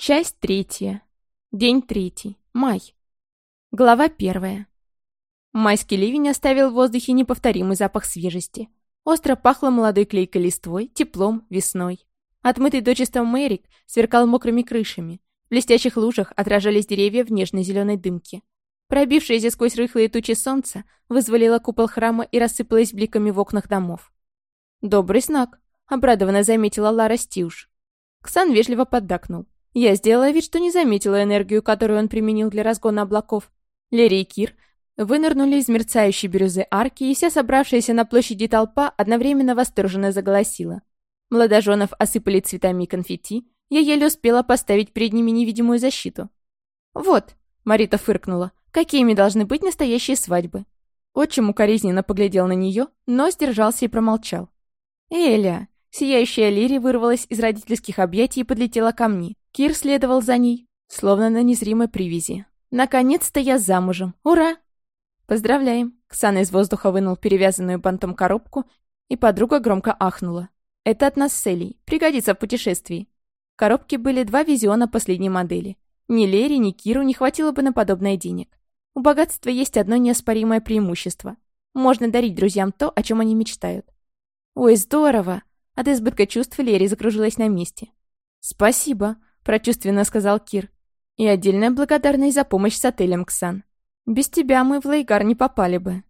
Часть третья. День третий. Май. Глава первая. Майский ливень оставил в воздухе неповторимый запах свежести. Остро пахло молодой клейкой листвой, теплом, весной. Отмытый дочисто Мэрик сверкал мокрыми крышами. В блестящих лужах отражались деревья в нежной зеленой дымке. Пробившееся сквозь рыхлые тучи солнца вызволило купол храма и рассыпалось бликами в окнах домов. «Добрый знак», — обрадованно заметила Лара Стюш. Ксан вежливо поддакнул. Я сделала вид, что не заметила энергию, которую он применил для разгона облаков. Лерри и Кир вынырнули из мерцающей бирюзы арки, и вся собравшаяся на площади толпа одновременно восторженно заголосила. Молодоженов осыпали цветами и конфетти, я еле успела поставить перед ними невидимую защиту. «Вот», — Марита фыркнула, — «какими должны быть настоящие свадьбы?» Отчим укоризненно поглядел на нее, но сдержался и промолчал. «Эля!» Сияющая Лири вырвалась из родительских объятий и подлетела ко мне. Кир следовал за ней, словно на незримой привязи. «Наконец-то я замужем! Ура!» «Поздравляем!» Ксана из воздуха вынул перевязанную бантом коробку, и подруга громко ахнула. «Это от нас с Элей. Пригодится в путешествии». В коробке были два визиона последней модели. Ни Лере, ни Киру не хватило бы на подобное денег. У богатства есть одно неоспоримое преимущество. Можно дарить друзьям то, о чем они мечтают. «Ой, здорово!» От избытка чувств Лери закружилась на месте. «Спасибо!» Прочувственно сказал Кир. «И отдельная благодарность за помощь с отелем, Ксан. Без тебя мы в Лейгар не попали бы».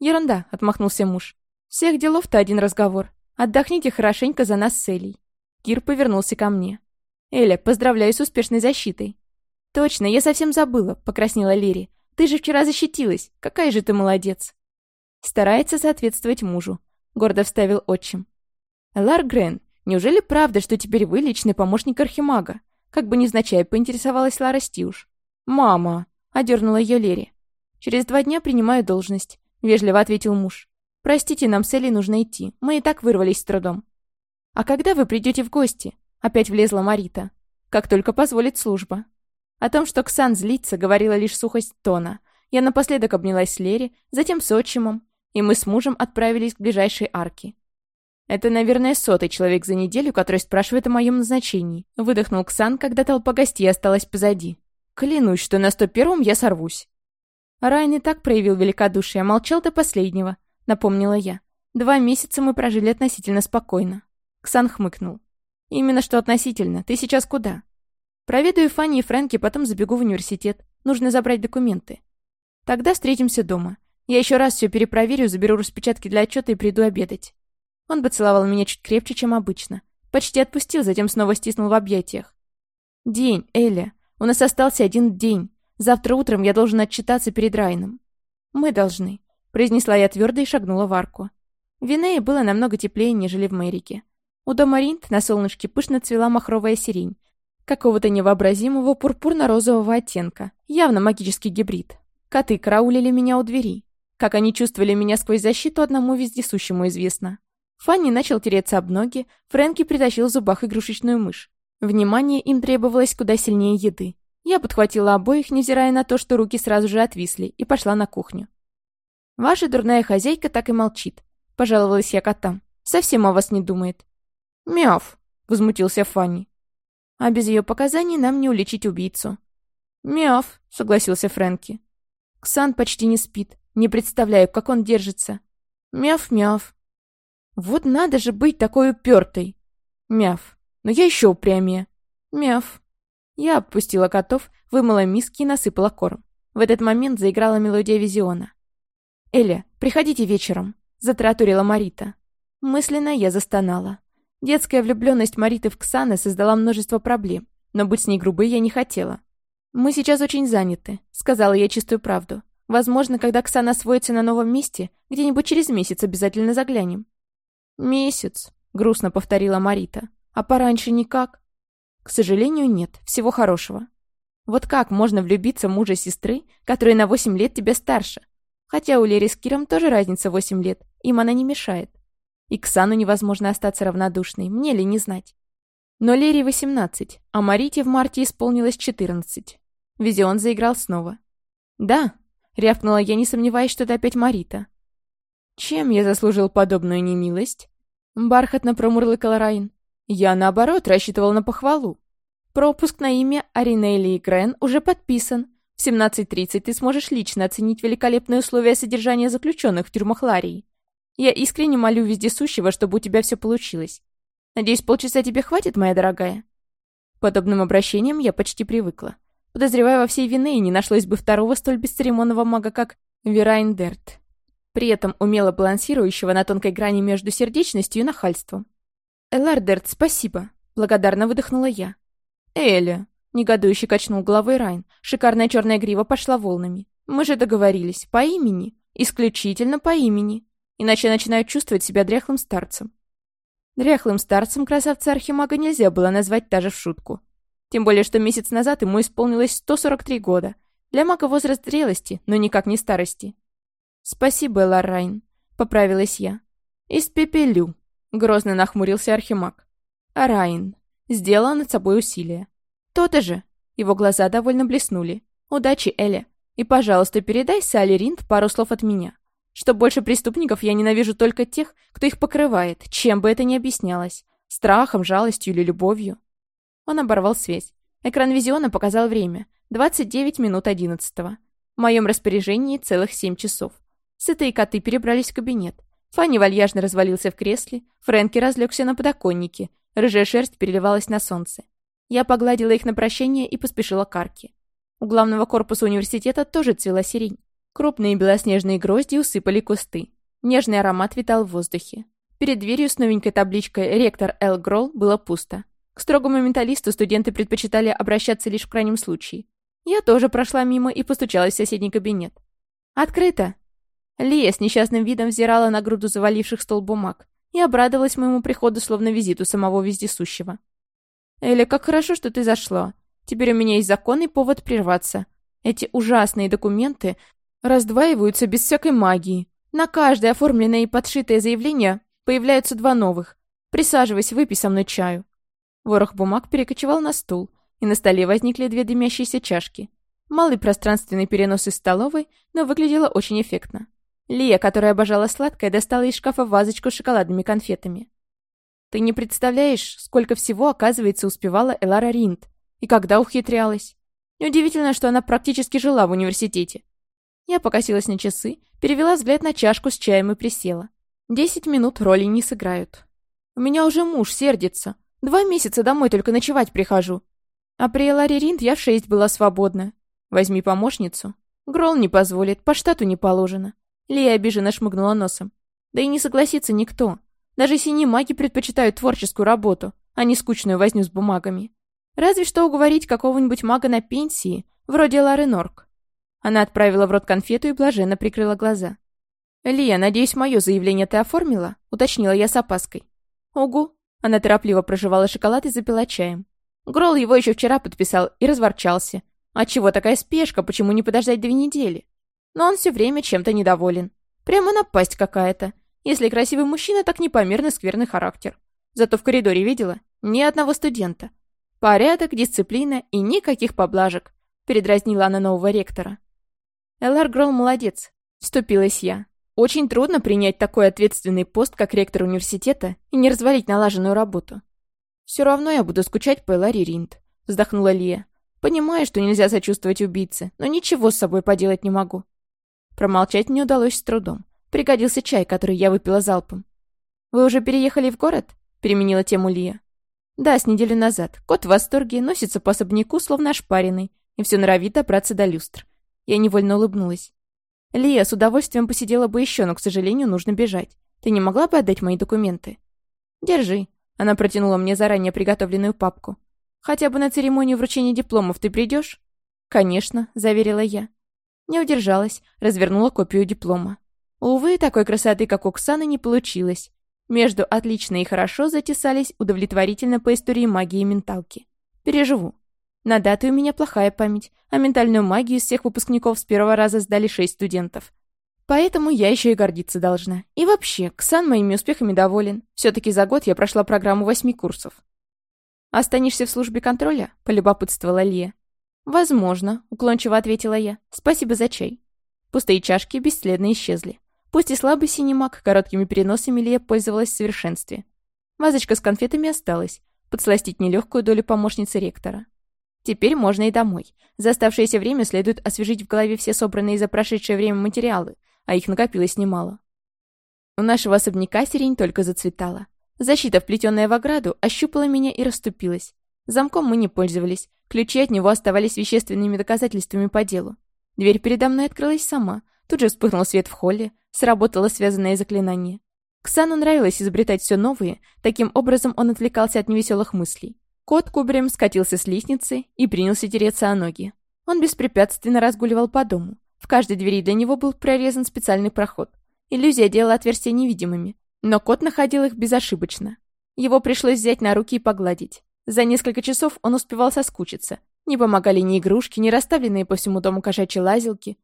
«Ерунда», — отмахнулся муж. «Всех делов-то один разговор. Отдохните хорошенько за нас с Элей». Кир повернулся ко мне. «Эля, поздравляю с успешной защитой». «Точно, я совсем забыла», — покраснела Лири. «Ты же вчера защитилась. Какая же ты молодец». «Старается соответствовать мужу», — гордо вставил отчим. «Лар Грен, неужели правда, что теперь вы личный помощник Архимага? Как бы невзначай поинтересовалась Лара Стюш. «Мама!» — одернула ее Лери. «Через два дня принимаю должность», — вежливо ответил муж. «Простите, нам с Элей нужно идти. Мы и так вырвались с трудом». «А когда вы придете в гости?» — опять влезла Марита. «Как только позволит служба». О том, что Ксан злится, говорила лишь сухость тона. Я напоследок обнялась с Лери, затем с отчимом, и мы с мужем отправились к ближайшей арке. «Это, наверное, сотый человек за неделю, который спрашивает о моем назначении», — выдохнул Ксан, когда толпа гостей осталась позади. «Клянусь, что на сто первом я сорвусь». Райан и так проявил великодушие, а молчал до последнего, напомнила я. Два месяца мы прожили относительно спокойно. Ксан хмыкнул. «Именно что относительно. Ты сейчас куда?» «Проведаю Фанни и Фрэнки, потом забегу в университет. Нужно забрать документы. Тогда встретимся дома. Я еще раз все перепроверю, заберу распечатки для отчета и приду обедать». Он поцеловал меня чуть крепче, чем обычно. Почти отпустил, затем снова стиснул в объятиях. «День, Эля. У нас остался один день. Завтра утром я должен отчитаться перед Райном». «Мы должны», — произнесла я твердо и шагнула в арку. В Винее было намного теплее, нежели в Мэрике. У дома Ринт на солнышке пышно цвела махровая сирень, какого-то невообразимого пурпурно-розового оттенка, явно магический гибрид. Коты караулили меня у двери. Как они чувствовали меня сквозь защиту, одному вездесущему известно. Фанни начал тереться об ноги, Фрэнки притащил в зубах игрушечную мышь. Внимание им требовалось куда сильнее еды. Я подхватила обоих, невзирая на то, что руки сразу же отвисли, и пошла на кухню. «Ваша дурная хозяйка так и молчит», — пожаловалась я котам. «Совсем о вас не думает». «Мяв», — возмутился Фанни. «А без ее показаний нам не уличить убийцу». «Мяв», — согласился Фрэнки. «Ксан почти не спит. Не представляю, как он держится». «Мяв-мяв», вот надо же быть такой упертой. Мяв. Но я еще упрямее. Мяв. Я отпустила котов, вымыла миски и насыпала корм. В этот момент заиграла мелодия Визиона. «Эля, приходите вечером», — затратурила Марита. Мысленно я застонала. Детская влюбленность Мариты в Ксаны создала множество проблем, но быть с ней грубой я не хотела. «Мы сейчас очень заняты», — сказала я чистую правду. «Возможно, когда Ксана освоится на новом месте, где-нибудь через месяц обязательно заглянем. «Месяц», — грустно повторила Марита. «А пораньше никак?» «К сожалению, нет. Всего хорошего». «Вот как можно влюбиться в мужа сестры, которая на восемь лет тебя старше? Хотя у Лери с Киром тоже разница восемь лет, им она не мешает. И к Сану невозможно остаться равнодушной, мне ли не знать. Но Лере восемнадцать, а Марите в марте исполнилось четырнадцать. Визион заиграл снова. «Да», — рявкнула я, не сомневаясь, что это опять Марита. «Чем я заслужил подобную немилость?» Бархатно промурлыкал Райн. «Я, наоборот, рассчитывал на похвалу». Пропуск на имя Аринелли и Грен уже подписан. В 17.30 ты сможешь лично оценить великолепные условия содержания заключенных в тюрьмах Ларии. Я искренне молю вездесущего, чтобы у тебя все получилось. Надеюсь, полчаса тебе хватит, моя дорогая?» К подобным обращениям я почти привыкла. Подозреваю, во всей Вине, не нашлось бы второго столь бесцеремонного мага, как Верайндерт. При этом умело балансирующего на тонкой грани между сердечностью и нахальством. «Элардерт, спасибо!» — благодарно выдохнула я. «Эля!» — негодующе качнул головой Райн. Шикарная черная грива пошла волнами. «Мы же договорились. По имени. Исключительно по имени. Иначе начинаю чувствовать себя дряхлым старцем. Дряхлым старцем красавца Архимага нельзя было назвать даже в шутку. Тем более, что месяц назад ему исполнилось 143 года. Для мага возраст зрелости, но никак не старости. «Спасибо, Ларрайн», — поправилась я. «Испепелю», — грозно нахмурился Архимаг. «Арайн», — сделала над собой усилие. «То-то же», — его глаза довольно блеснули. «Удачи, Эля. И, пожалуйста, передай Салли Ринд пару слов от меня что больше преступников я ненавижу только тех, кто их покрывает, чем бы это ни объяснялось. Страхом, жалостью или любовью. Он оборвал связь. Экран визиона показал время. 29 минут 11 -го. В моем распоряжении целых 7 часов. Сытые коты перебрались в кабинет. Фанни вальяжно развалился в кресле, Фрэнки разлегся на подоконнике, рыжая шерсть переливалась на солнце. Я погладила их на прощение и поспешила к арке. У главного корпуса университета тоже цвела сирень. Крупные белоснежные грозди усыпали кусты. Нежный аромат витал в воздухе. Перед дверью с новенькой табличкой «Ректор Эл Гролл» было пусто. К строгому менталисту студенты предпочитали обращаться лишь в крайнем случае. Я тоже прошла мимо и постучалась в соседний кабинет. «Открыто!» Лия с несчастным видом взирала на груду заваливших стол бумаг и обрадовалась моему приходу, словно визиту самого вездесущего. «Эля, как хорошо, что ты зашла. Теперь у меня есть законный повод прерваться. Эти ужасные документы раздваиваются без всякой магии. На каждое оформленное и подшитое заявление появляются два новых. Присаживайся, выпей со мной чаю. Ворох бумаг перекочевал на стул, и на столе возникли две дымящиеся чашки. Малый пространственный перенос из столовой, но выглядело очень эффектно. Лия, которая обожала сладкое, достала из шкафа вазочку с шоколадными конфетами. «Ты не представляешь, сколько всего, оказывается, успевала Элара Ринд. И когда ухитрялась. Неудивительно, что она практически жила в университете. Я покосилась на часы, перевела взгляд на чашку с чаем и присела. Десять минут роли не сыграют. У меня уже муж сердится. Два месяца домой только ночевать прихожу. А при Эларе Ринд я в шесть была свободна. Возьми помощницу. Грол не позволит, по штату не положено. Лия обиженно шмыгнула носом. Да и не согласится никто. Даже синие маги предпочитают творческую работу, а не скучную возню с бумагами. Разве что уговорить какого-нибудь мага на пенсии, вроде Лары Норк. Она отправила в рот конфету и блаженно прикрыла глаза. «Лия, надеюсь, мое заявление ты оформила?» — уточнила я с опаской. «Угу». Она торопливо проживала шоколад и запила чаем. Грол его еще вчера подписал и разворчался. А чего такая спешка, почему не подождать две недели? Но он все время чем-то недоволен. Прямо напасть какая-то. Если красивый мужчина, так непомерно скверный характер. Зато в коридоре видела ни одного студента. Порядок, дисциплина и никаких поблажек. Передразнила она нового ректора. Элар Гролл молодец, вступилась я. Очень трудно принять такой ответственный пост, как ректор университета, и не развалить налаженную работу. «Все равно я буду скучать по Эларе Ринд», — вздохнула Лия. «Понимаю, что нельзя сочувствовать убийце, но ничего с собой поделать не могу». Промолчать мне удалось с трудом. Пригодился чай, который я выпила залпом. «Вы уже переехали в город?» — переменила тему Лия. «Да, с неделю назад. Кот в восторге, носится по особняку, словно ошпаренный, и все норовит добраться до люстр. Я невольно улыбнулась. «Лия, с удовольствием посидела бы еще, но, к сожалению, нужно бежать. Ты не могла бы отдать мои документы?» «Держи». Она протянула мне заранее приготовленную папку. «Хотя бы на церемонию вручения дипломов ты придешь?» «Конечно», — заверила я. Не удержалась, развернула копию диплома. Увы, такой красоты, как у Оксаны, не получилось. Между «отлично» и «хорошо» затесались удовлетворительно по истории магии и менталки. Переживу. На даты у меня плохая память, а ментальную магию из всех выпускников с первого раза сдали шесть студентов. Поэтому я еще и гордиться должна. И вообще, Ксан моими успехами доволен. Все-таки за год я прошла программу восьми курсов. «Останешься в службе контроля?» – полюбопытствовала Лия. «Возможно», – уклончиво ответила я. «Спасибо за чай». Пустые чашки бесследно исчезли. Пусть и слабый синий маг, короткими переносами Лия пользовалась в совершенстве. Вазочка с конфетами осталась. подсластить нелегкую долю помощницы ректора. Теперь можно и домой. За оставшееся время следует освежить в голове все собранные за прошедшее время материалы, а их накопилось немало. У нашего особняка сирень только зацветала. Защита, вплетенная в ограду, ощупала меня и расступилась. Замком мы не пользовались, ключи от него оставались вещественными доказательствами по делу. Дверь передо мной открылась сама, тут же вспыхнул свет в холле, сработало связанное заклинание. Ксану нравилось изобретать все новые, таким образом он отвлекался от невеселых мыслей. Кот кубарем скатился с лестницы и принялся тереться о ноги. Он беспрепятственно разгуливал по дому. В каждой двери для него был прорезан специальный проход. Иллюзия делала отверстия невидимыми, но кот находил их безошибочно. Его пришлось взять на руки и погладить. За несколько часов он успевал соскучиться. Не помогали ни игрушки, ни расставленные по всему дому кошачьи лазилки,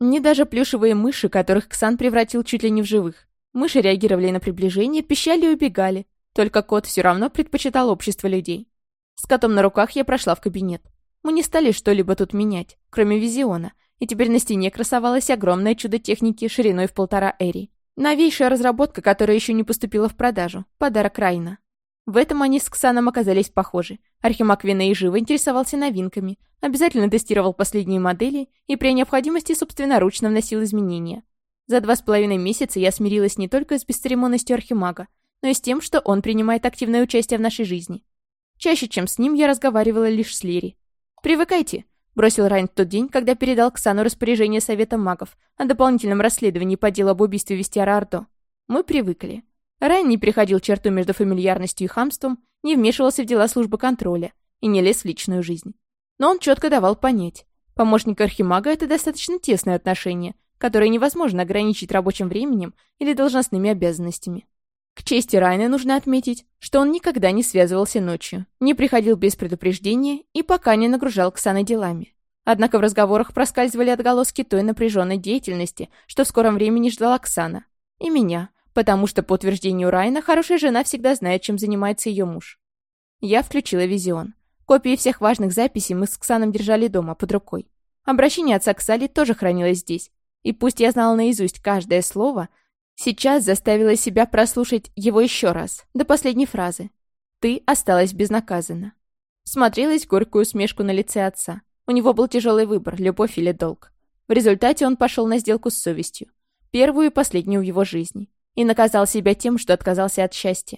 ни даже плюшевые мыши, которых Ксан превратил чуть ли не в живых. Мыши реагировали на приближение, пищали и убегали. Только кот все равно предпочитал общество людей. С котом на руках я прошла в кабинет. Мы не стали что-либо тут менять, кроме визиона, и теперь на стене красовалось огромное чудо техники шириной в полтора эри. Новейшая разработка, которая еще не поступила в продажу. Подарок Райна. В этом они с Ксаном оказались похожи. Архимаг Вина и живо интересовался новинками, обязательно тестировал последние модели и при необходимости собственноручно вносил изменения. За два с половиной месяца я смирилась не только с бесцеремонностью Архимага, но и с тем, что он принимает активное участие в нашей жизни. Чаще, чем с ним, я разговаривала лишь с Лири. «Привыкайте», — бросил Райн в тот день, когда передал Ксану распоряжение Совета магов о дополнительном расследовании по делу об убийстве Вестиара Ардо. Мы привыкли. Райн не переходил черту между фамильярностью и хамством, не вмешивался в дела службы контроля и не лез в личную жизнь. Но он четко давал понять. Помощник Архимага — это достаточно тесное отношение, которое невозможно ограничить рабочим временем или должностными обязанностями. К чести Райна нужно отметить, что он никогда не связывался ночью, не приходил без предупреждения и пока не нагружал Ксаны делами. Однако в разговорах проскальзывали отголоски той напряженной деятельности, что в скором времени ждала Оксана. И меня, потому что, по утверждению Райна, хорошая жена всегда знает, чем занимается ее муж. Я включила визион. Копии всех важных записей мы с Ксаном держали дома, под рукой. Обращение отца к Сали тоже хранилось здесь. И пусть я знала наизусть каждое слово, Сейчас заставила себя прослушать его еще раз, до последней фразы. «Ты осталась безнаказанна». Смотрелась горькую усмешку на лице отца. У него был тяжелый выбор, любовь или долг. В результате он пошел на сделку с совестью. Первую и последнюю в его жизни. И наказал себя тем, что отказался от счастья.